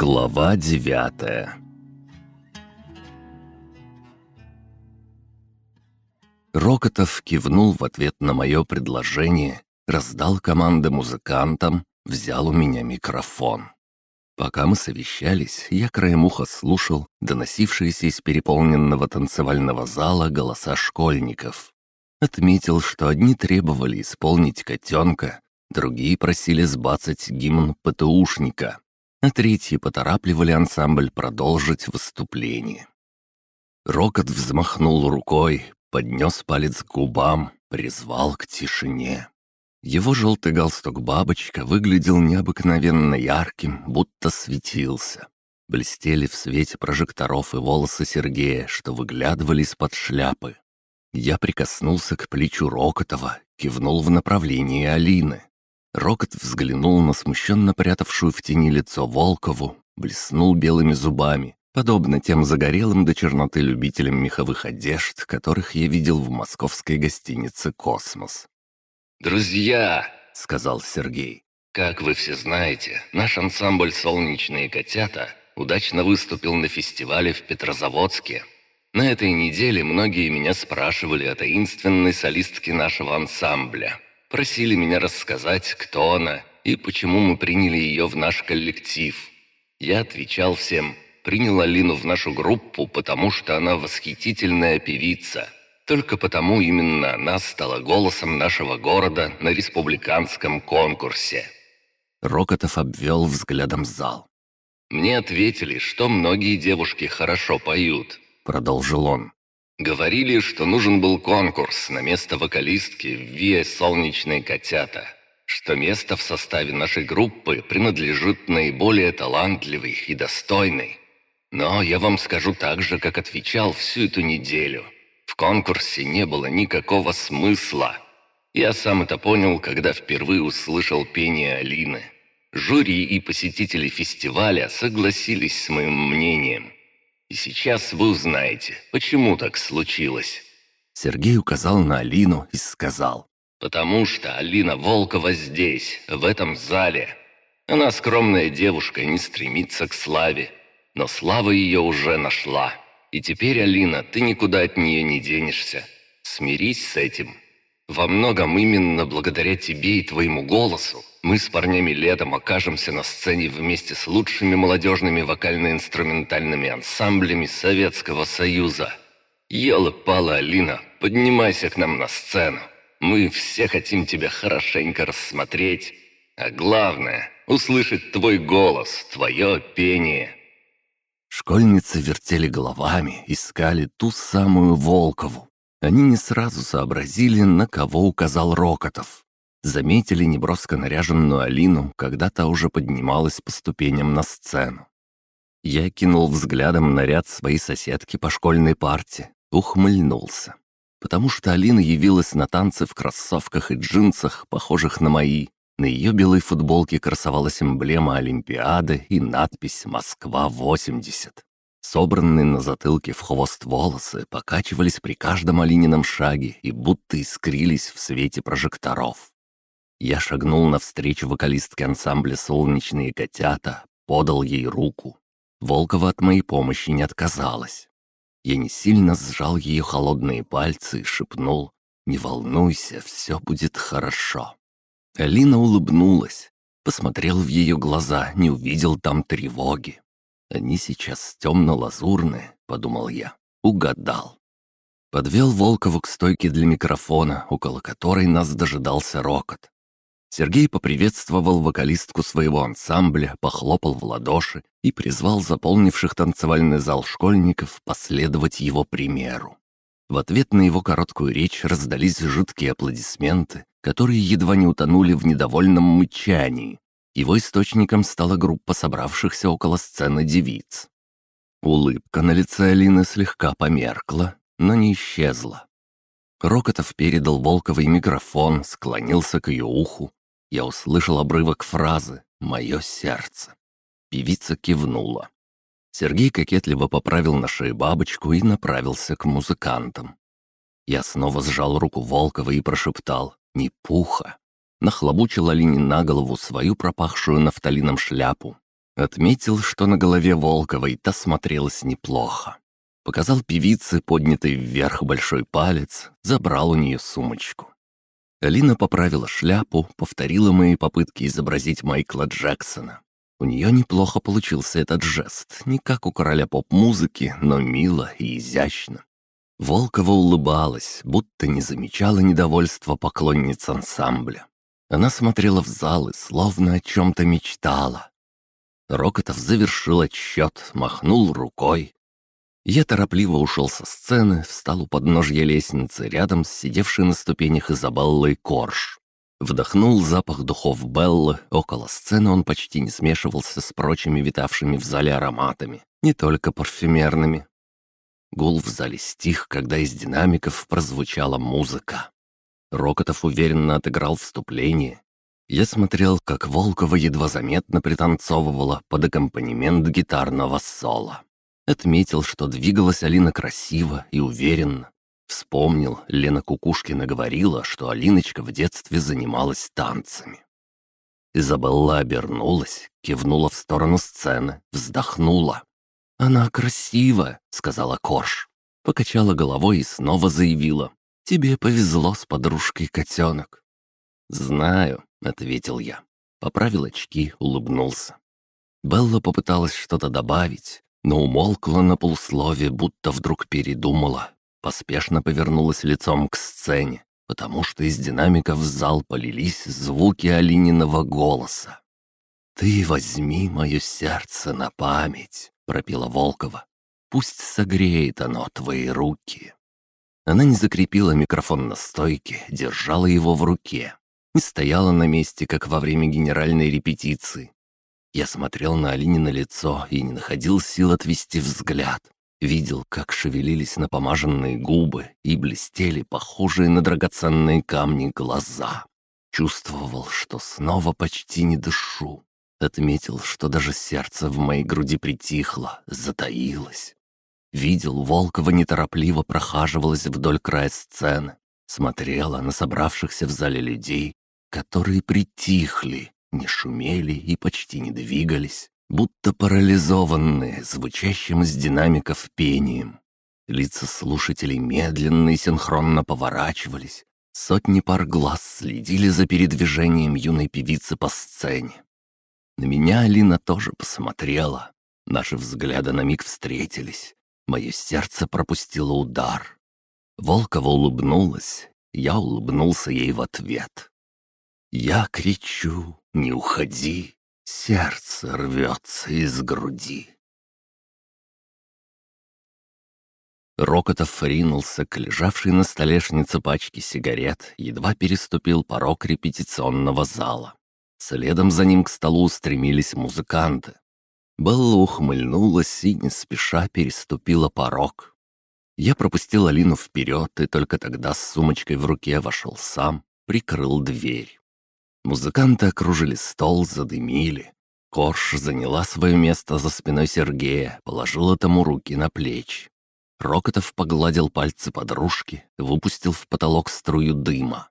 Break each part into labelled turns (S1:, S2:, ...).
S1: Глава девятая Рокотов кивнул в ответ на мое предложение, раздал команды музыкантам, взял у меня микрофон. Пока мы совещались, я краем уха слушал доносившиеся из переполненного танцевального зала голоса школьников. Отметил, что одни требовали исполнить котенка, другие просили сбацать гимн ПТУшника, а третьи поторапливали ансамбль продолжить выступление. Рокот взмахнул рукой, поднес палец к губам, призвал к тишине. Его желтый галстук-бабочка выглядел необыкновенно ярким, будто светился. Блестели в свете прожекторов и волосы Сергея, что выглядывали из-под шляпы. Я прикоснулся к плечу Рокотова, кивнул в направлении Алины. Рокот взглянул на смущенно прятавшую в тени лицо Волкову, блеснул белыми зубами, подобно тем загорелым до черноты любителям меховых одежд, которых я видел в московской гостинице «Космос».
S2: «Друзья!» — сказал Сергей. «Как вы все знаете, наш ансамбль «Солнечные котята» удачно выступил на фестивале в Петрозаводске. На этой неделе многие меня спрашивали о таинственной солистке нашего ансамбля. Просили меня рассказать, кто она и почему мы приняли ее в наш коллектив. Я отвечал всем, принял Алину в нашу группу, потому что она восхитительная певица. Только потому именно она стала голосом нашего города на республиканском конкурсе.
S1: Рокотов обвел взглядом зал.
S2: «Мне ответили, что многие девушки хорошо поют», — продолжил он. Говорили, что нужен был конкурс на место вокалистки в «Виа Солнечные котята», что место в составе нашей группы принадлежит наиболее талантливой и достойной. Но я вам скажу так же, как отвечал всю эту неделю. В конкурсе не было никакого смысла. Я сам это понял, когда впервые услышал пение Алины. Жюри и посетители фестиваля согласились с моим мнением – и сейчас вы узнаете, почему так случилось».
S1: Сергей указал на Алину и сказал.
S2: «Потому что Алина Волкова здесь, в этом зале. Она скромная девушка, не стремится к славе. Но слава ее уже нашла. И теперь, Алина, ты никуда от нее не денешься. Смирись с этим. Во многом именно благодаря тебе и твоему голосу мы с парнями летом окажемся на сцене вместе с лучшими молодежными вокально-инструментальными ансамблями Советского Союза. Ела-пала, Алина, поднимайся к нам на сцену. Мы все хотим тебя хорошенько рассмотреть. А главное — услышать твой голос, твое пение».
S1: Школьницы вертели головами, искали ту самую Волкову. Они не сразу сообразили, на кого указал Рокотов. Заметили неброско наряженную Алину, когда та уже поднималась по ступеням на сцену. Я кинул взглядом наряд своей соседки по школьной парте, ухмыльнулся. Потому что Алина явилась на танцы в кроссовках и джинсах, похожих на мои. На ее белой футболке красовалась эмблема Олимпиады и надпись «Москва-80». Собранные на затылке в хвост волосы покачивались при каждом Алинином шаге и будто искрились в свете прожекторов. Я шагнул навстречу вокалистке ансамбля «Солнечные котята», подал ей руку. Волкова от моей помощи не отказалась. Я не сильно сжал ее холодные пальцы и шепнул «Не волнуйся, все будет хорошо». Алина улыбнулась, посмотрел в ее глаза, не увидел там тревоги. Они сейчас темно-лазурные, подумал я. Угадал. Подвел Волкову к стойке для микрофона, около которой нас дожидался рокот. Сергей поприветствовал вокалистку своего ансамбля, похлопал в ладоши и призвал заполнивших танцевальный зал школьников последовать его примеру. В ответ на его короткую речь раздались жуткие аплодисменты, которые едва не утонули в недовольном мычании. Его источником стала группа собравшихся около сцены девиц. Улыбка на лице Алины слегка померкла, но не исчезла. Рокотов передал Волковой микрофон, склонился к ее уху. Я услышал обрывок фразы «Мое сердце». Певица кивнула. Сергей кокетливо поправил на шее бабочку и направился к музыкантам. Я снова сжал руку Волкова и прошептал «Не пуха» нахлобучил Алине на голову свою пропахшую нафталином шляпу. Отметил, что на голове Волковой та смотрелась неплохо. Показал певице поднятый вверх большой палец, забрал у нее сумочку. Алина поправила шляпу, повторила мои попытки изобразить Майкла Джексона. У нее неплохо получился этот жест, не как у короля поп-музыки, но мило и изящно. Волкова улыбалась, будто не замечала недовольства поклонниц ансамбля. Она смотрела в зал и словно о чем-то мечтала, Рокотов завершил отсчет, махнул рукой. Я торопливо ушел со сцены, встал у подножья лестницы рядом с сидевшей на ступенях Изабеллой Корж. Вдохнул запах духов Беллы, около сцены он почти не смешивался с прочими витавшими в зале ароматами, не только парфюмерными. Гул в зале стих, когда из динамиков прозвучала музыка. Рокотов уверенно отыграл вступление, я смотрел, как Волкова едва заметно пританцовывала под аккомпанемент гитарного соло. Отметил, что двигалась Алина красиво и уверенно. Вспомнил, Лена Кукушкина говорила, что Алиночка в детстве занималась танцами. Изабелла обернулась, кивнула в сторону сцены, вздохнула. «Она красивая», — сказала Корж. Покачала головой и снова заявила. «Тебе повезло с подружкой, котенок». «Знаю», — ответил я. Поправил очки, улыбнулся. Белла попыталась что-то добавить, но умолкла на полуслове, будто вдруг передумала. Поспешно повернулась лицом к сцене, потому что из динамиков в зал полились звуки Алининого голоса. «Ты возьми мое сердце на память», — пропела Волкова. «Пусть согреет оно твои руки». Она не закрепила микрофон на стойке, держала его в руке, не стояла на месте, как во время генеральной репетиции. Я смотрел на Алине лицо и не находил сил отвести взгляд. Видел, как шевелились напомаженные губы и блестели похожие на драгоценные камни глаза. Чувствовал, что снова почти не дышу. Отметил, что даже сердце в моей груди притихло, затаилось. Видел, Волкова неторопливо прохаживалась вдоль края сцены, смотрела на собравшихся в зале людей которые притихли, не шумели и почти не двигались, будто парализованные звучащим из динамиков пением. Лица слушателей медленно и синхронно поворачивались, сотни пар глаз следили за передвижением юной певицы по сцене. На меня Алина тоже посмотрела. Наши взгляды на миг встретились. Мое сердце пропустило удар. Волкова улыбнулась, я улыбнулся ей в ответ. Я кричу, не уходи, сердце рвется из груди. Рокотов ринулся к лежавшей на столешнице пачке сигарет, едва переступил порог репетиционного зала. Следом за ним к столу устремились музыканты. Белла ухмыльнулась и не спеша переступила порог. Я пропустил Алину вперед и только тогда с сумочкой в руке вошел сам, прикрыл дверь. Музыканты окружили стол, задымили. Корж заняла свое место за спиной Сергея, положила тому руки на плечи. Рокотов погладил пальцы подружки, выпустил в потолок струю дыма.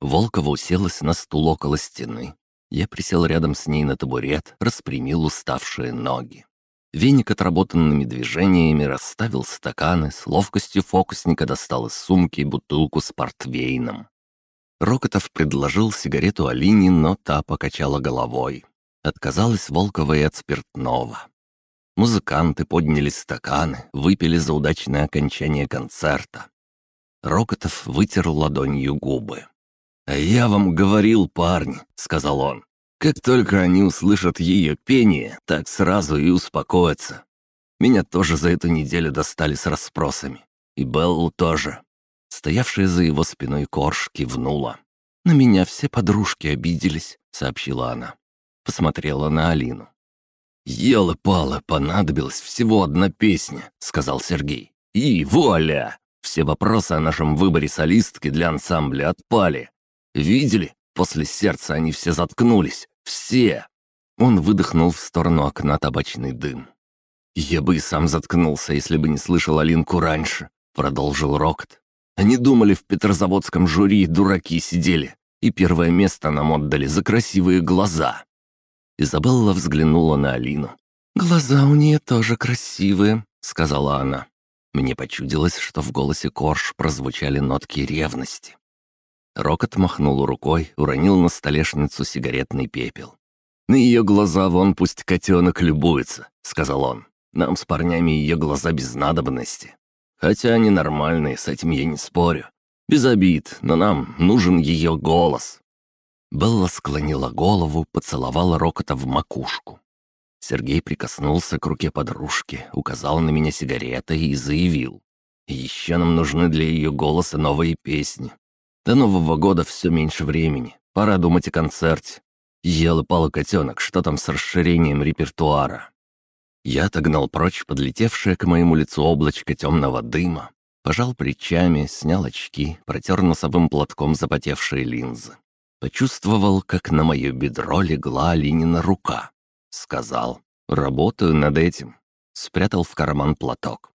S1: Волкова уселась на стул около стены. Я присел рядом с ней на табурет, распрямил уставшие ноги. Веник отработанными движениями расставил стаканы, с ловкостью фокусника достал из сумки бутылку с портвейном. Рокотов предложил сигарету Алине, но та покачала головой. Отказалась Волкова и от спиртного. Музыканты подняли стаканы, выпили за удачное окончание концерта. Рокотов вытер ладонью губы. «А я вам говорил, парни», — сказал он. «Как только они услышат ее пение, так сразу и успокоятся. Меня тоже за эту неделю достали с расспросами. И Беллу тоже. Стоявшая за его спиной Корж кивнула. «На меня все подружки обиделись», — сообщила она. Посмотрела на Алину. «Елы-палы, понадобилась всего одна песня», — сказал Сергей. «И вуаля! Все вопросы о нашем выборе солистки для ансамбля отпали. Видели? После сердца они все заткнулись. Все!» Он выдохнул в сторону окна табачный дым. «Я бы и сам заткнулся, если бы не слышал Алинку раньше», — продолжил Рокот. Они думали, в Петрозаводском жюри дураки сидели, и первое место нам отдали за красивые глаза. Изабелла взглянула на Алину. «Глаза у нее тоже красивые», — сказала она. Мне почудилось, что в голосе Корж прозвучали нотки ревности. Рокот махнул рукой, уронил на столешницу сигаретный пепел. «На ее глаза вон пусть котенок любуется», — сказал он. «Нам с парнями ее глаза без надобности. Хотя они нормальные, с этим я не спорю. Без обид, но нам нужен ее голос». Белла склонила голову, поцеловала Рокота в макушку. Сергей прикоснулся к руке подружки, указал на меня сигаретой и заявил. «Еще нам нужны для ее голоса новые песни. До Нового года все меньше времени. Пора думать о концерте. Ел и пал котенок, что там с расширением репертуара?» Я отогнал прочь подлетевшее к моему лицу облачко темного дыма, пожал плечами, снял очки, протер носовым платком запотевшие линзы. Почувствовал, как на мое бедро легла Алинина рука. Сказал, работаю над этим. Спрятал в карман платок.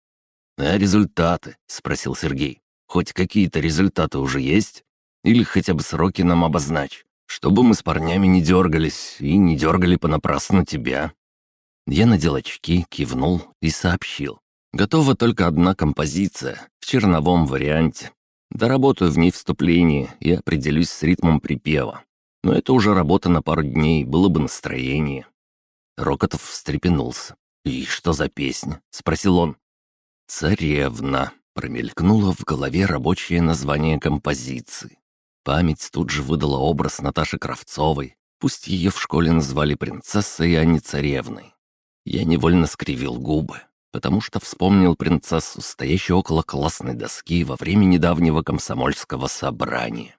S1: «А результаты?» — спросил Сергей. «Хоть какие-то результаты уже есть? Или хотя бы сроки нам обозначь, чтобы мы с парнями не дергались и не дергали понапрасну тебя». Я надел очки, кивнул и сообщил. Готова только одна композиция, в черновом варианте. Доработаю в ней вступление и определюсь с ритмом припева. Но это уже работа на пару дней, было бы настроение. Рокотов встрепенулся. «И что за песня?» — спросил он. «Царевна», — промелькнуло в голове рабочее название композиции. Память тут же выдала образ Наташи Кравцовой, пусть ее в школе назвали принцессой, а не царевной. Я невольно скривил губы, потому что вспомнил принцессу, стоящую около классной доски во время недавнего комсомольского собрания.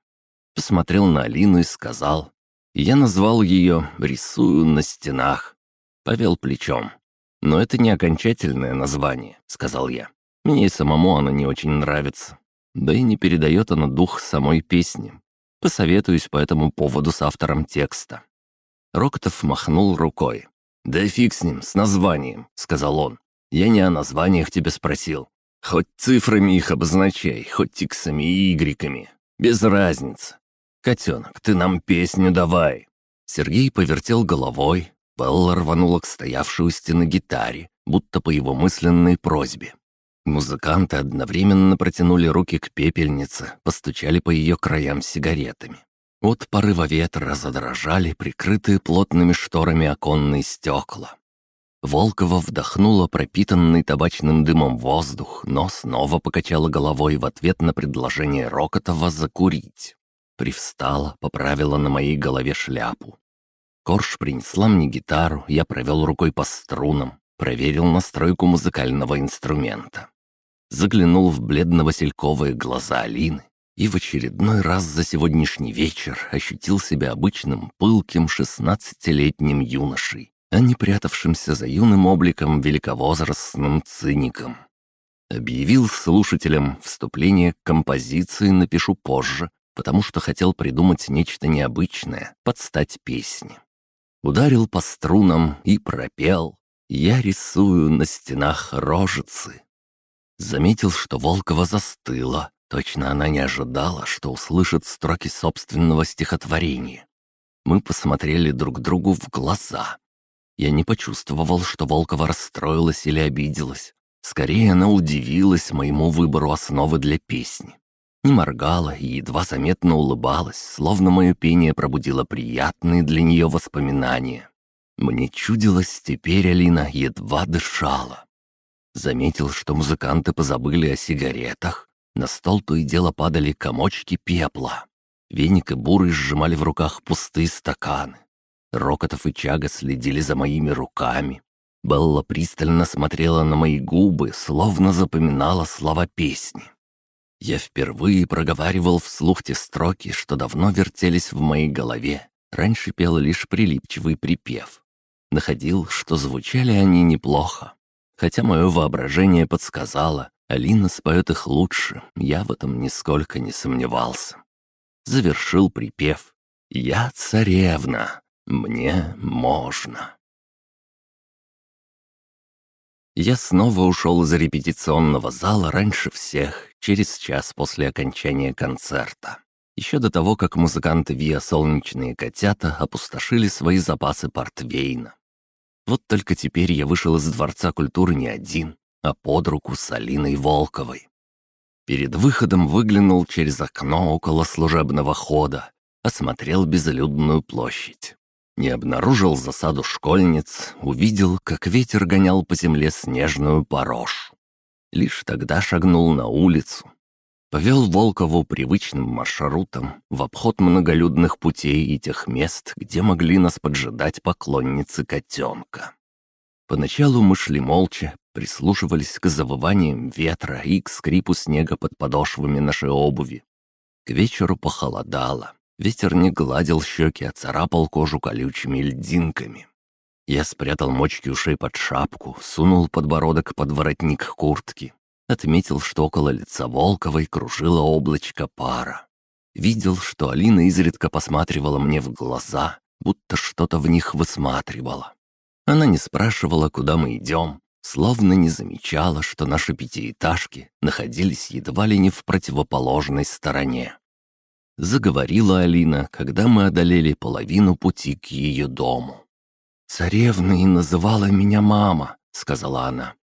S1: Посмотрел на Алину и сказал, я назвал ее «Рисую на стенах». Повел плечом. «Но это не окончательное название», — сказал я. «Мне и самому оно не очень нравится. Да и не передает оно дух самой песни. Посоветуюсь по этому поводу с автором текста». Рокотов махнул рукой. «Да фиг с ним, с названием», — сказал он. «Я не о названиях тебя спросил. Хоть цифрами их обозначай, хоть иксами и игреками. Без разницы. Котенок, ты нам песню давай». Сергей повертел головой, Белла рванула к стоявшей у стены гитаре, будто по его мысленной просьбе. Музыканты одновременно протянули руки к пепельнице, постучали по ее краям сигаретами. От порыва ветра задрожали прикрытые плотными шторами оконные стекла. Волкова вдохнула пропитанный табачным дымом воздух, но снова покачала головой в ответ на предложение Рокотова закурить. Привстала, поправила на моей голове шляпу. Корж принесла мне гитару, я провел рукой по струнам, проверил настройку музыкального инструмента. Заглянул в бледно-васильковые глаза Алины и в очередной раз за сегодняшний вечер ощутил себя обычным пылким шестнадцатилетним юношей, а не прятавшимся за юным обликом великовозрастным циником. Объявил слушателям вступление к композиции напишу позже, потому что хотел придумать нечто необычное, под стать песне ударил по струнам и пропел «Я рисую на стенах рожицы». Заметил, что Волкова застыла. Точно она не ожидала, что услышит строки собственного стихотворения. Мы посмотрели друг другу в глаза. Я не почувствовал, что Волкова расстроилась или обиделась. Скорее, она удивилась моему выбору основы для песни не моргала и едва заметно улыбалась, словно мое пение пробудило приятные для нее воспоминания. Мне чудилось, теперь Алина едва дышала. Заметил, что музыканты позабыли о сигаретах. На стол то и дело падали комочки пепла. Веник и Бурый сжимали в руках пустые стаканы. Рокотов и Чага следили за моими руками. Белла пристально смотрела на мои губы, словно запоминала слова песни. Я впервые проговаривал вслух те строки, что давно вертелись в моей голове. Раньше пел лишь прилипчивый припев. Находил, что звучали они неплохо. Хотя мое воображение подсказало, Алина споет их лучше, я в этом нисколько не сомневался. Завершил припев «Я царевна, мне можно». Я снова ушел из репетиционного зала раньше всех, через час после окончания концерта. Еще до того, как музыканты Виа «Солнечные котята» опустошили свои запасы портвейна. Вот только теперь я вышел из Дворца культуры не один, а под руку с Алиной Волковой. Перед выходом выглянул через окно около служебного хода, осмотрел безлюдную площадь. Не обнаружил засаду школьниц, увидел, как ветер гонял по земле снежную порошу. Лишь тогда шагнул на улицу. Повел Волкову привычным маршрутом в обход многолюдных путей и тех мест, где могли нас поджидать поклонницы котенка. Поначалу мы шли молча, прислушивались к завываниям ветра и к скрипу снега под подошвами нашей обуви. К вечеру похолодало. Ветер не гладил щеки, а царапал кожу колючими льдинками. Я спрятал мочки ушей под шапку, сунул подбородок под воротник куртки. Отметил, что около лица Волковой кружило облачко пара. Видел, что Алина изредка посматривала мне в глаза, будто что-то в них высматривала. Она не спрашивала, куда мы идем, словно не замечала, что наши пятиэтажки находились едва ли не в противоположной стороне. Заговорила Алина, когда мы одолели половину пути к ее дому. «Царевна и называла меня мама», — сказала она.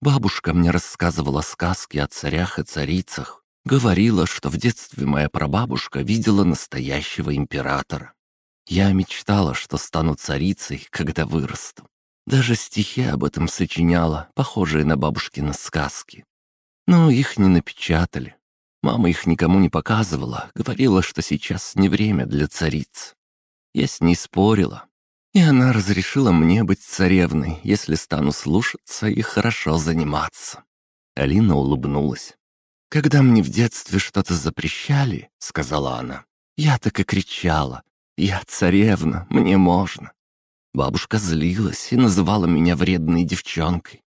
S1: «Бабушка мне рассказывала сказки о царях и царицах. Говорила, что в детстве моя прабабушка видела настоящего императора. Я мечтала, что стану царицей, когда вырасту. Даже стихи об этом сочиняла, похожие на бабушкины сказки. Но их не напечатали. Мама их никому не показывала, говорила, что сейчас не время для цариц. Я с ней спорила, и она разрешила мне быть царевной, если стану слушаться и хорошо заниматься. Алина улыбнулась. «Когда мне в детстве что-то запрещали, — сказала она, — я так и кричала. Я царевна, мне можно. Бабушка злилась и называла меня вредной девчонкой.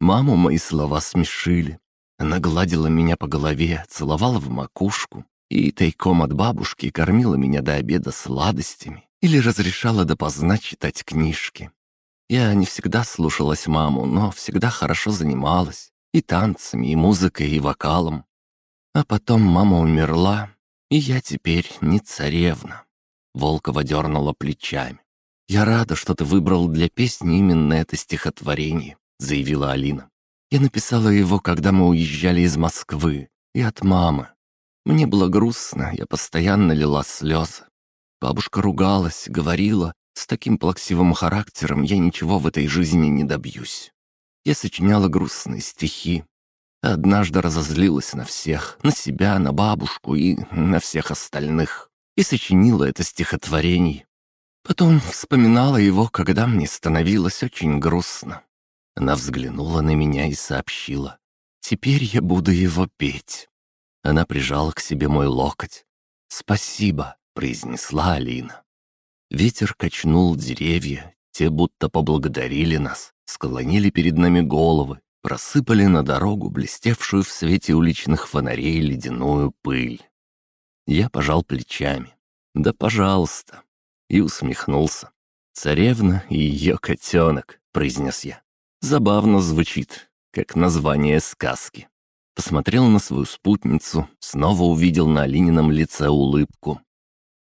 S1: Маму мои слова смешили. Она гладила меня по голове, целовала в макушку и тайком от бабушки кормила меня до обеда сладостями или разрешала допоздна читать книжки. Я не всегда слушалась маму, но всегда хорошо занималась и танцами, и музыкой, и вокалом. А потом мама умерла, и я теперь не царевна. Волкова дернула плечами. «Я рада, что ты выбрал для песни именно это стихотворение», — заявила Алина. «Я написала его, когда мы уезжали из Москвы, и от мамы. Мне было грустно, я постоянно лила слезы. Бабушка ругалась, говорила, с таким плаксивым характером я ничего в этой жизни не добьюсь. Я сочиняла грустные стихи. Однажды разозлилась на всех, на себя, на бабушку и на всех остальных. И сочинила это стихотворение. Потом вспоминала его, когда мне становилось очень грустно. Она взглянула на меня и сообщила. «Теперь я буду его петь». Она прижала к себе мой локоть. «Спасибо», — произнесла Алина. Ветер качнул деревья, те будто поблагодарили нас, склонили перед нами головы, просыпали на дорогу блестевшую в свете уличных фонарей ледяную пыль. Я пожал плечами. «Да пожалуйста, и усмехнулся. «Царевна и ее котенок», — произнес я. «Забавно звучит, как название сказки». Посмотрел на свою спутницу, снова увидел на Алинином лице улыбку.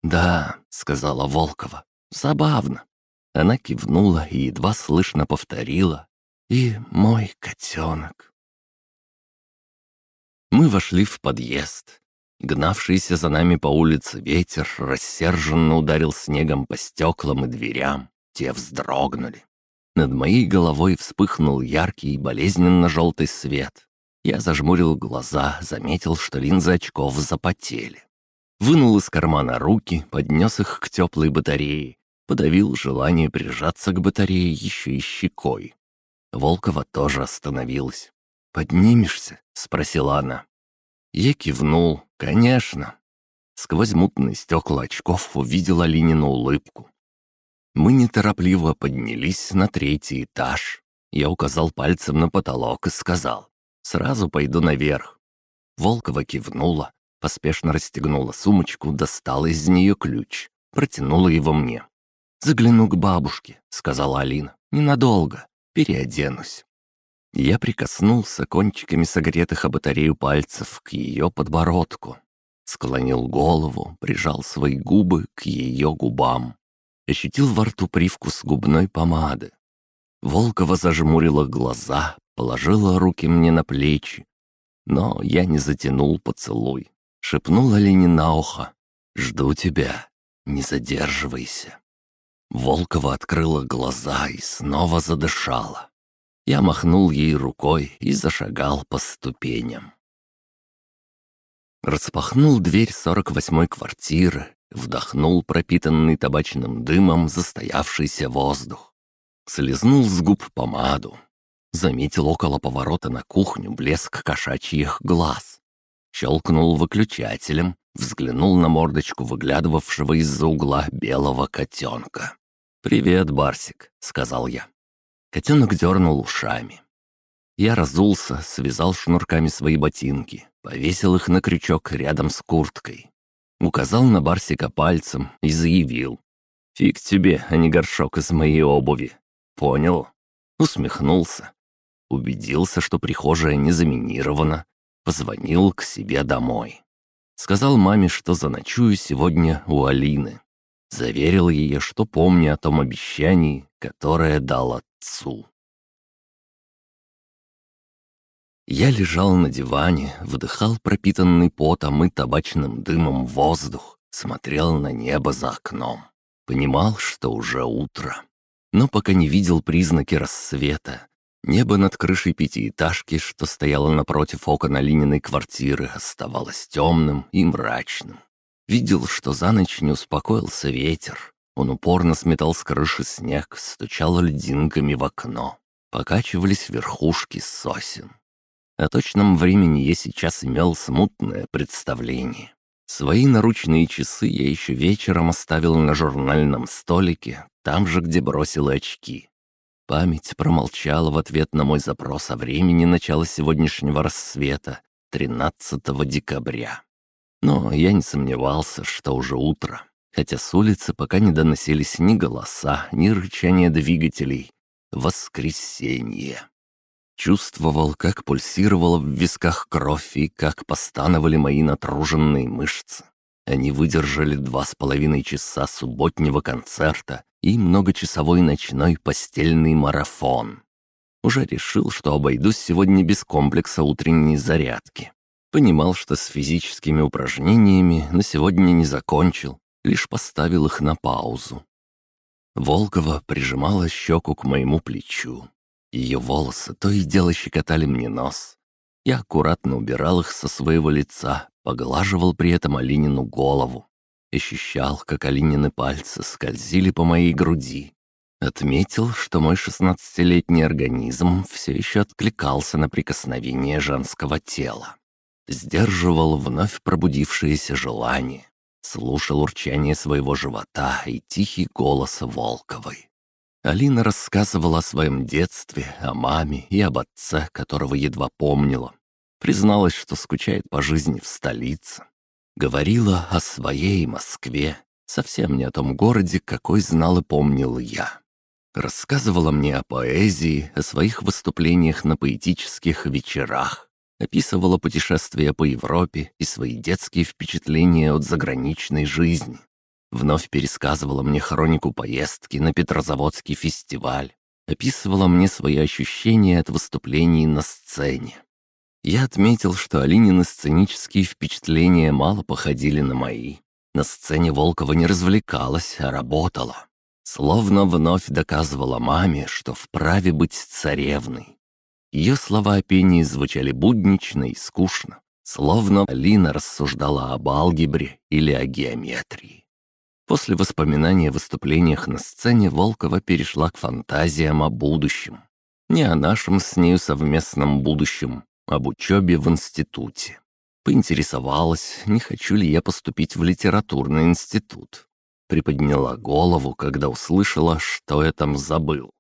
S1: «Да», — сказала Волкова, — «забавно». Она кивнула и едва слышно повторила. «И мой котенок». Мы вошли в подъезд. Гнавшийся за нами по улице ветер рассерженно ударил снегом по стеклам и дверям. Те вздрогнули. Над моей головой вспыхнул яркий и болезненно-желтый свет. Я зажмурил глаза, заметил, что линзы очков запотели. Вынул из кармана руки, поднес их к теплой батарее, подавил желание прижаться к батарее еще и щекой. Волкова тоже остановилась. «Поднимешься?» — спросила она. Я кивнул. «Конечно». Сквозь мутные стекла очков увидела Линину улыбку. Мы неторопливо поднялись на третий этаж. Я указал пальцем на потолок и сказал, «Сразу пойду наверх». Волкова кивнула, поспешно расстегнула сумочку, достала из нее ключ, протянула его мне. «Загляну к бабушке», — сказала Алина. «Ненадолго. Переоденусь». Я прикоснулся кончиками согретых о батарею пальцев к ее подбородку. Склонил голову, прижал свои губы к ее губам. Ощутил во рту привкус губной помады. Волкова зажмурила глаза, положила руки мне на плечи. Но я не затянул поцелуй. Шепнула Лене на ухо. «Жду тебя. Не задерживайся». Волкова открыла глаза и снова задышала. Я махнул ей рукой и зашагал по ступеням. Распахнул дверь сорок восьмой квартиры, вдохнул пропитанный табачным дымом застоявшийся воздух. Слизнул с губ помаду. Заметил около поворота на кухню блеск кошачьих глаз. Щелкнул выключателем, взглянул на мордочку выглядывавшего из-за угла белого котенка. «Привет, Барсик», — сказал я. Котенок дернул ушами. Я разулся, связал шнурками свои ботинки, повесил их на крючок рядом с курткой. Указал на Барсика пальцем и заявил. «Фиг тебе, а не горшок из моей обуви. Понял?» Усмехнулся. Убедился, что прихожая не заминирована. Позвонил к себе домой. Сказал маме, что заночую сегодня у Алины. Заверил ее, что помню о том обещании, которое дал отцу. Я лежал на диване, вдыхал пропитанный потом и табачным дымом воздух, смотрел на небо за окном. Понимал, что уже утро. Но пока не видел признаки рассвета. Небо над крышей пятиэтажки, что стояло напротив окон Алининой квартиры, оставалось темным и мрачным. Видел, что за ночь не успокоился ветер, он упорно сметал с крыши снег, стучал льдинками в окно. Покачивались верхушки сосен. О точном времени я сейчас имел смутное представление. Свои наручные часы я еще вечером оставил на журнальном столике, там же, где бросил очки. Память промолчала в ответ на мой запрос о времени начала сегодняшнего рассвета, 13 декабря. Но я не сомневался, что уже утро хотя с улицы пока не доносились ни голоса, ни рычания двигателей. Воскресенье. Чувствовал, как пульсировала в висках кровь и как постановали мои натруженные мышцы. Они выдержали два с половиной часа субботнего концерта и многочасовой ночной постельный марафон. Уже решил, что обойдусь сегодня без комплекса утренней зарядки. Понимал, что с физическими упражнениями на сегодня не закончил, лишь поставил их на паузу. Волкова прижимала щеку к моему плечу. Ее волосы то и дело щекотали мне нос. Я аккуратно убирал их со своего лица, поглаживал при этом Алинину голову. Ощущал, как Алинины пальцы скользили по моей груди. Отметил, что мой шестнадцатилетний организм все еще откликался на прикосновение женского тела. Сдерживал вновь пробудившееся желание слушал урчание своего живота и тихий голос Волковой. Алина рассказывала о своем детстве, о маме и об отце, которого едва помнила. Призналась, что скучает по жизни в столице. Говорила о своей Москве, совсем не о том городе, какой знал и помнил я. Рассказывала мне о поэзии, о своих выступлениях на поэтических вечерах описывала путешествия по Европе и свои детские впечатления от заграничной жизни. Вновь пересказывала мне хронику поездки на Петрозаводский фестиваль, описывала мне свои ощущения от выступлений на сцене. Я отметил, что Алинины сценические впечатления мало походили на мои. На сцене Волкова не развлекалась, а работала. Словно вновь доказывала маме, что вправе быть царевной. Ее слова о пении звучали буднично и скучно, словно Алина рассуждала об алгебре или о геометрии. После воспоминания о выступлениях на сцене Волкова перешла к фантазиям о будущем. Не о нашем с нею совместном будущем, об учебе в институте. Поинтересовалась, не хочу ли я поступить в литературный институт. Приподняла голову, когда услышала, что я там забыл.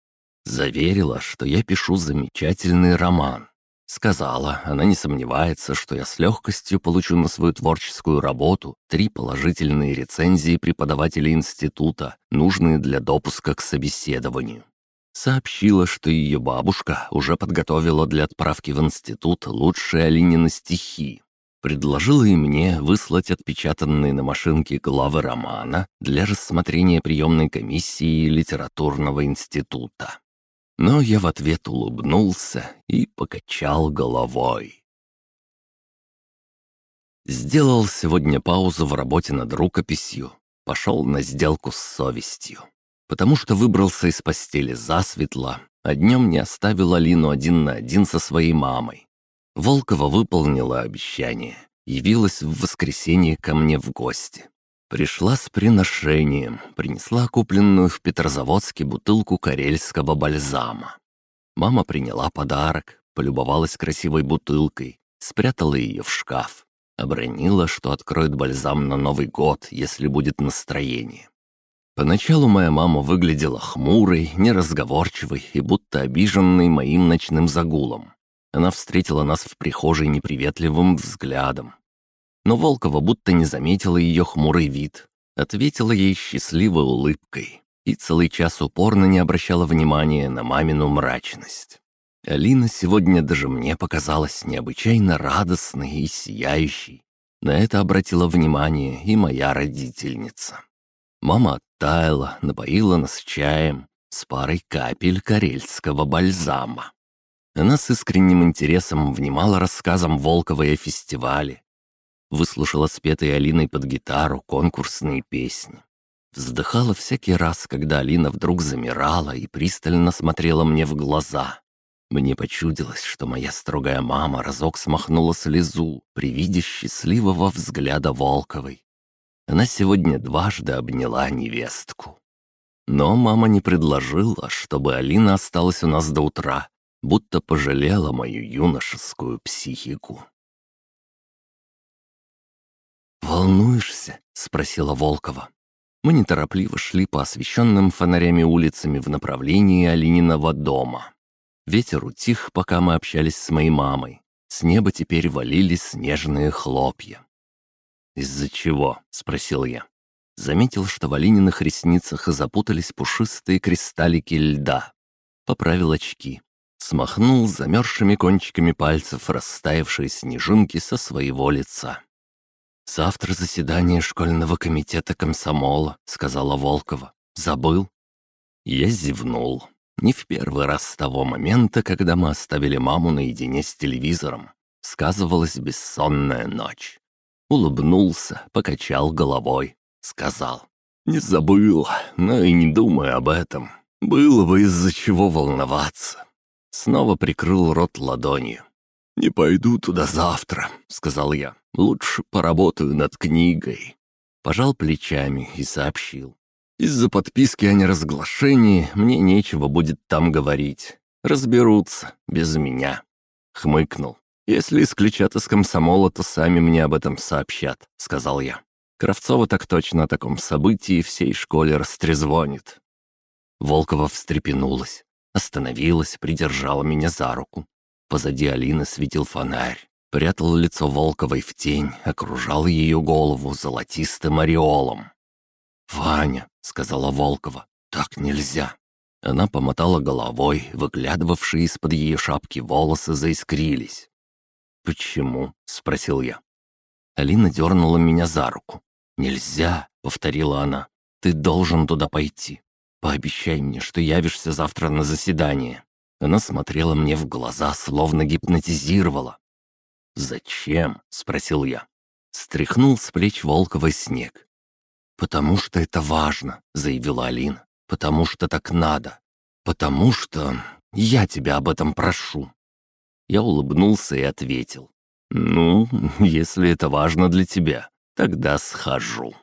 S1: Заверила, что я пишу замечательный роман. Сказала, она не сомневается, что я с легкостью получу на свою творческую работу три положительные рецензии преподавателей института, нужные для допуска к собеседованию. Сообщила, что ее бабушка уже подготовила для отправки в институт лучшие Алинины стихи. Предложила и мне выслать отпечатанные на машинке главы романа для рассмотрения приемной комиссии литературного института. Но я в ответ улыбнулся и покачал головой. Сделал сегодня паузу в работе над рукописью, пошел на сделку с совестью. Потому что выбрался из постели засветло, а днем не оставил Алину один на один со своей мамой. Волкова выполнила обещание, явилась в воскресенье ко мне в гости. Пришла с приношением, принесла купленную в Петрозаводске бутылку карельского бальзама. Мама приняла подарок, полюбовалась красивой бутылкой, спрятала ее в шкаф. Обронила, что откроет бальзам на Новый год, если будет настроение. Поначалу моя мама выглядела хмурой, неразговорчивой и будто обиженной моим ночным загулом. Она встретила нас в прихожей неприветливым взглядом, но Волкова будто не заметила ее хмурый вид, ответила ей счастливой улыбкой и целый час упорно не обращала внимания на мамину мрачность. Алина сегодня даже мне показалась необычайно радостной и сияющей. На это обратила внимание и моя родительница. Мама оттаяла, напоила нас чаем с парой капель карельского бальзама. Она с искренним интересом внимала рассказам Волковой о фестивале, выслушала спетые Алиной под гитару конкурсные песни. Вздыхала всякий раз, когда Алина вдруг замирала и пристально смотрела мне в глаза. Мне почудилось, что моя строгая мама разок смахнула слезу при виде счастливого взгляда Волковой. Она сегодня дважды обняла невестку. Но мама не предложила, чтобы Алина осталась у нас до утра, будто пожалела мою юношескую психику. «Волнуешься?» — спросила Волкова. Мы неторопливо шли по освещенным фонарями улицами в направлении Алининого дома. Ветер утих, пока мы общались с моей мамой. С неба теперь валились снежные хлопья. «Из-за чего?» — спросил я. Заметил, что в Алининых ресницах запутались пушистые кристаллики льда. Поправил очки. Смахнул замерзшими кончиками пальцев растаявшие снежинки со своего лица. «Завтра заседание школьного комитета комсомола», — сказала Волкова. «Забыл?» Я зевнул. Не в первый раз с того момента, когда мы оставили маму наедине с телевизором. Сказывалась бессонная ночь. Улыбнулся, покачал головой, сказал. «Не забыл, но и не думай об этом. Было бы из-за чего волноваться». Снова прикрыл рот ладонью. «Не пойду туда завтра», — сказал я. «Лучше поработаю над книгой». Пожал плечами и сообщил. «Из-за подписки о неразглашении мне нечего будет там говорить. Разберутся, без меня». Хмыкнул. «Если исключат из комсомола, то сами мне об этом сообщат», — сказал я. Кравцова так точно о таком событии всей школе растрезвонит. Волкова встрепенулась, остановилась, придержала меня за руку. Позади Алины светил фонарь. Прятал лицо Волковой в тень, окружал ее голову золотистым ореолом. «Ваня», — сказала Волкова, — «так нельзя». Она помотала головой, выглядывавшие из-под ее шапки волосы заискрились. «Почему?» — спросил я. Алина дернула меня за руку. «Нельзя», — повторила она. «Ты должен туда пойти. Пообещай мне, что явишься завтра на заседание». Она смотрела мне в глаза, словно гипнотизировала. «Зачем?» — спросил я. Стряхнул с плеч Волкова снег. «Потому что это важно», — заявила Алина. «Потому что так надо. Потому что я тебя об этом прошу». Я улыбнулся и ответил. «Ну, если это важно для тебя, тогда схожу».